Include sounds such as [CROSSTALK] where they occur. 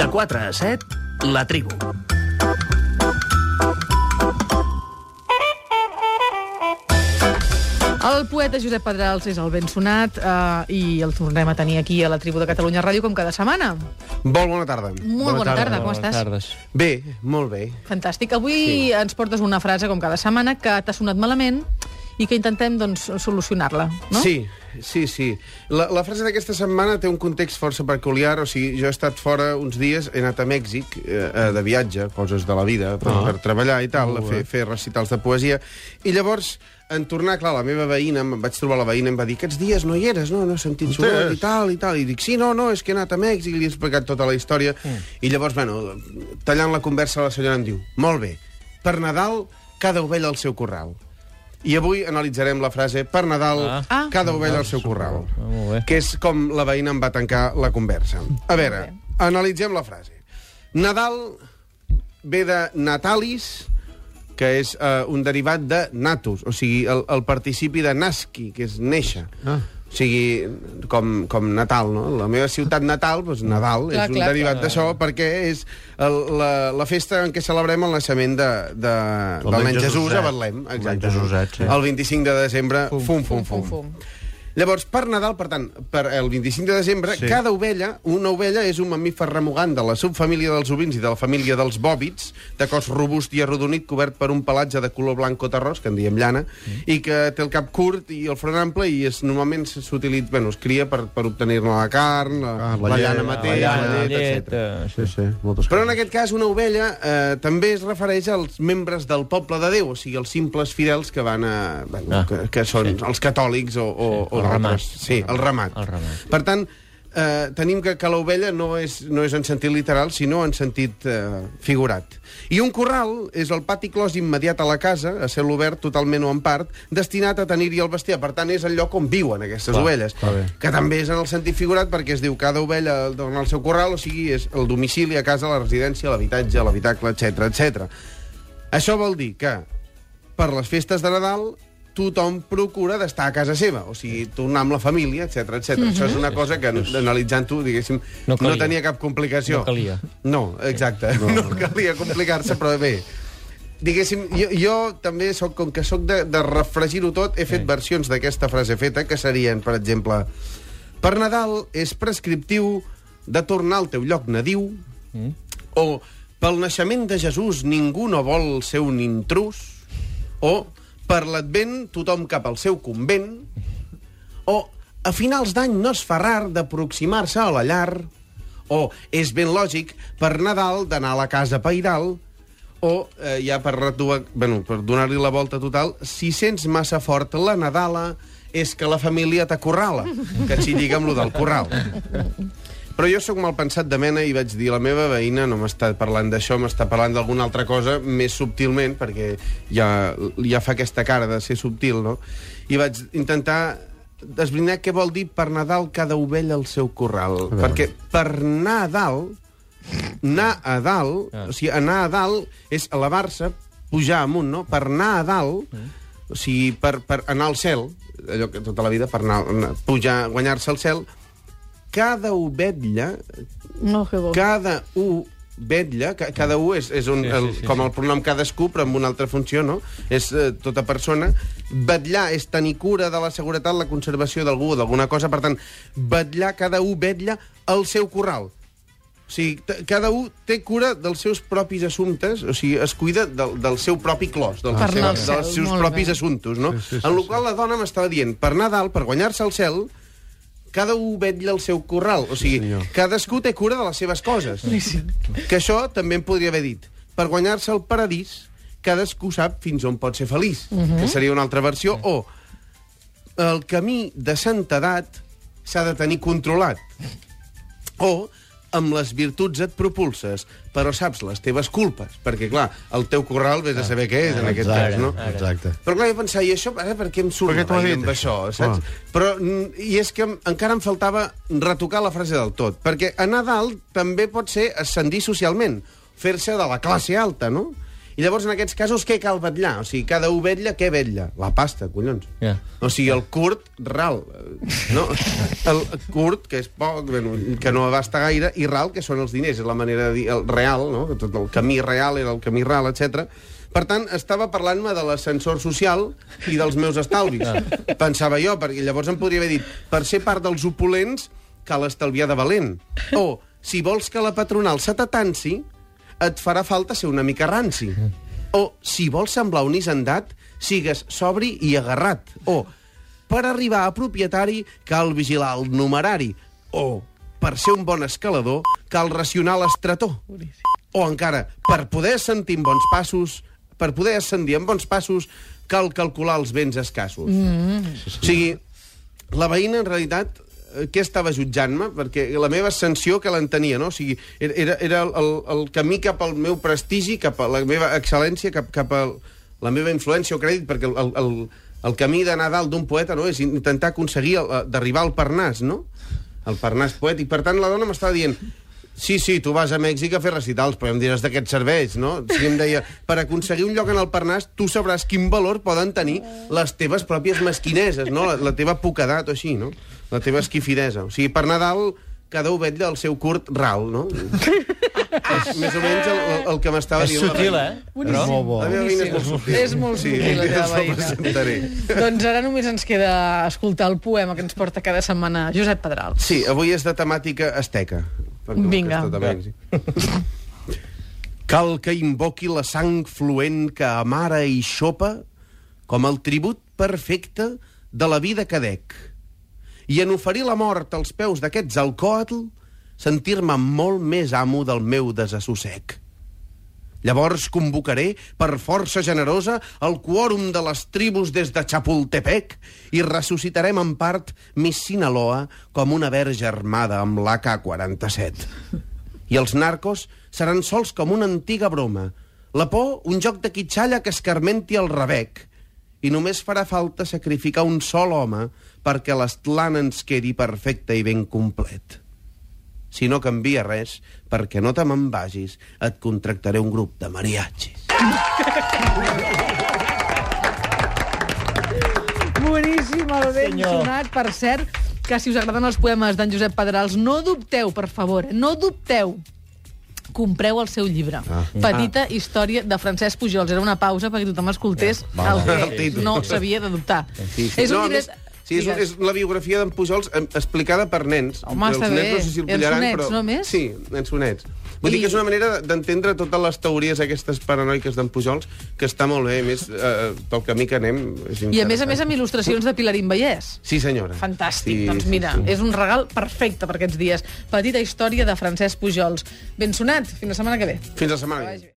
De 4 a 7, La Tribu. El poeta Josep Pedrals és el ben sonat eh, i el tornem a tenir aquí a la tribu de Catalunya Ràdio com cada setmana. Molt bona tarda. Molt bona, tarda, com estàs? Tardes. Bé, molt bé. Fantàstic. Avui sí. ens portes una frase, com cada setmana, que t'ha sonat malament i que intentem doncs, solucionar-la, no? Sí, sí, sí. La, la frase d'aquesta setmana té un context força peculiar. O sigui, jo he estat fora uns dies, he anat a Mèxic eh, de viatge, coses de la vida, per, Ah. per treballar i tal, a fer, fer recitals de poesia. I llavors, en tornar, clar, la meva veïna, em vaig trobar la veïna em va dir aquests dies no hi eres, no? No he sentit soroll i tal, i tal. I dic, sí, no, no, és que he anat a Mèxic i li he explicat tota la història. Mm. I llavors, bueno, tallant la conversa, la senyora em diu, molt bé, per Nadal, cada ovella al seu corral. I avui analitzarem la frase per Nadal, Ah. Ah. cada ovella al seu corral. Ah. Que és com la veïna em va tancar la conversa. A veure, analitzem la frase. Nadal ve de natalis, que és uh, un derivat de natus, o sigui, el, el participi de nasci, que és néixer. Ah. O sigui, com, com Natal, no? La meva ciutat natal, doncs Nadal, Clar, és un clar, derivat d'això, perquè és el, la, la festa en què celebrem el naixement de, de, El del nen Jesús a Betlem. El nen Jesuset, sí. El 25 de desembre, fum, fum, fum. Fum, fum. fum. Llavors, per Nadal, per tant, per el 25 de desembre, sí. Cada ovella, una ovella és un mamífer remugant de la subfamília dels ovins i de la família dels bòvids, de cos robust i arrodonit, cobert per un pelatge de color blanc o terrós, que en diem llana, mm. i que té el cap curt i el front ample, i és, normalment s'utilitza, bueno, es cria per, per obtenir-ne la carn, la, Ah, la, la llana llet, mateix, La la, llana, llet, llet, etc. eh, Sí, sí, moltes Però en aquest cas, una ovella eh, també es refereix als membres del poble de Déu, o sigui, els simples fidels que van a... Bueno, Ah, que, que són sí. els catòlics o... o, Sí, o el ramat. Sí, el ramat. El ramat. Per tant, eh, tenim que, que l'ovella no és, no és en sentit literal, sinó en sentit eh, figurat. I un corral és el pati clos immediat a la casa, a cel obert totalment o en part, destinat a tenir-hi el bestiar. Per tant, és el lloc on viuen aquestes Clar, ovelles. bé. Que també és en el sentit figurat perquè es diu cada ovella dona el seu corral, o sigui, és el domicili, a casa, la residència, l'habitatge, l'habitacle, etc etc. Això vol dir que per les festes de Nadal tothom procura d'estar a casa seva, o sigui, tornar amb la família, etc etc. Mm -hmm. Això és una cosa que, analitzant-ho, diguéssim, No no, calia. no tenia cap complicació. No calia. No, exacte. [LAUGHS] No, no calia complicar-se, però bé. Diguéssim, jo, jo també, soc, com que sóc de, de refregir-ho tot, he fet Sí. versions d'aquesta frase feta, que serien, per exemple, per Nadal és prescriptiu de tornar al teu lloc nadiu, Mm. o pel naixement de Jesús ningú no vol ser un intrus, o per l'advent tothom cap al seu convent, o a finals d'any no es fa rar d'aproximar-se a la llar, o és ben lògic per Nadal d'anar a la casa pairal, o eh, ja per, bueno, per donar-li la volta total, si sents massa fort la Nadala és que la família t'acorrala, que et s'hi lliga amb lo del corral. [LAUGHS] Però jo sóc mal pensat de mena i vaig dir la meva veïna no m'està parlant d'això, m'està parlant d'alguna altra cosa més subtilment, perquè ja, ja fa aquesta cara de ser subtil, no? I vaig intentar esbrinar què vol dir per Nadal cada ovella al seu corral. Perquè per dalt, anar a dalt, Ah. o sigui, anar a dalt és elevar-se, pujar amunt, no? Per anar a dalt, o sigui, per, per anar al cel, allò que tota la vida, per anar, anar pujar, guanyar-se el cel, cada ovella, No, que bo. cada u vetlla, ca- cada u és, és un, Sí, sí, sí, el, sí, com sí. el pronom cadascú, però amb una altra funció, no? És eh, tota persona. Vetllar és tenir cura de la seguretat, la conservació d'algú o d'alguna cosa. Per tant, vetllar, cada u vetlla al seu corral. O sigui, cada un té cura dels seus propis assumptes, o sigui, es cuida del, del seu propi clos, dels, Per seus, anar al cel, dels seus propis bé. assumptes, no? Sí, sí, sí, en la sí. qual la dona m'estava dient, per Nadal, per guanyar-se el cel, cada un vetlla el seu corral. O sigui, senyor. cadascú té cura de les seves coses. Que això també em podria haver dit. Per guanyar-se el paradís, cadascú sap fins on pot ser feliç, que seria una altra versió. O el camí de santedat s'ha de tenir controlat. O amb les virtuts et propulses, però saps les teves culpes, perquè, clar, el teu corral vés a saber què és, en aquest Exacte, cas, no? Exacte. Però clar, jo pensava, i això, ara, per què em surt Per què t'ho ha veïna dit, amb això, saps? Ah. Però, mm, I és que encara em faltava retocar la frase del tot, perquè a Nadal també pot ser ascendir socialment, fer-se de la classe alta, no? I llavors, en aquests casos, què cal vetllar? O sigui, cada un vetlla, què vetlla? La pasta, collons. Ja. O sigui, el curt, ral. No? El curt, que és poc, bueno, que no abasta gaire, i ral, que són els diners, és la manera de dir, el real, no? Tot el camí real era el camí ral, etc. Per tant, estava parlant-me de l'ascensor social i dels meus estalvis. Pensava jo, perquè llavors em podria haver dit per ser part dels opulents cal estalviar de valent. O, si vols que la patronal se t'atansi, et farà falta ser una mica ranci. O, si vols semblar un hisendat, sigues sobri i agarrat. O, per arribar a propietari cal vigilar el numerari. O, per ser un bon escalador cal racionar l'estretor. O encara, per poder sentir en bons passos, per poder ascendir en bons passos, cal calcular els béns escassos. Mm. O sigui, la veïna, en realitat, què estava jutjant-me? Perquè la meva ascensió que l'entenia, no? O sigui, era, era el, el, camí cap al meu prestigi, cap a la meva excel·lència, cap, cap a la meva influència o crèdit, perquè el, el, el, camí d'anar a dalt d'un poeta no, és intentar aconseguir eh, d'arribar al Parnàs, no? El Parnàs poètic. Per tant, la dona m'estava dient Sí, sí, tu vas a Mèxic a fer recitals, però em diràs d'aquests serveis, no? Sí, em deia, per aconseguir un lloc en el Parnàs, tu sabràs quin valor poden tenir les teves pròpies mesquineses, no? La, la teva poquedat o així, no? La teva esquifidesa. O sigui, per Nadal, cada un vetlla el seu curt ral, no? és més o menys el, el, el que m'estava És dient la sutil, veïna. eh? Boníssim. Molt bo. La meva veïna és molt sutil. És molt sí, sutil, la teva ja us el veïna. doncs ara només ens queda escoltar el poema que ens porta cada setmana Josep Pedral. Sí, avui és de temàtica asteca. Perquè Vinga. també [LAUGHS] Cal que invoqui la sang fluent que amara i xopa com el tribut perfecte de la vida que dec. I en oferir la mort als peus d'aquests alcohol, sentir-me molt més amo del meu desassossec. Llavors convocaré, per força generosa, el quòrum de les tribus des de Chapultepec i ressuscitarem en part Miss Sinaloa com una verge armada amb l'AK-47. I els narcos seran sols com una antiga broma. La por, un joc de quitxalla que escarmenti el rebec. I només farà falta sacrificar un sol home perquè l'estlan ens quedi perfecte i ben complet. Si no canvia res, perquè no te me'n vagis, et contractaré un grup de mariachis. Boníssim, el ben Senyor. sonat. Per cert, que si us agraden els poemes d'en Josep Pedrals, no dubteu, per favor, no dubteu. Compreu el seu llibre. Ah. Petita història de Francesc Pujols. Era una pausa perquè tothom escoltés va, el el que [LAUGHS] no s'havia de dubtar. Sí, sí. És un no, a llibret... més, sí, és, és la biografia d'en Pujols explicada per nens. Home, està nens bé. No sé si el pillaran, sonets, però... només? Sí, en sonets. Vull I- dir que és una manera d'entendre totes les teories aquestes paranoiques d'en Pujols, que està molt bé, a més, eh, pel camí que anem és I a més a més amb il·lustracions de Pilarín Vallès. Sí, senyora. Fantàstic. Sí, doncs sí, mira, sí. és un regal perfecte per aquests dies. Petita història de Francesc Pujols. Ben sonat. Fins la setmana que ve. Fins la setmana. Que ve.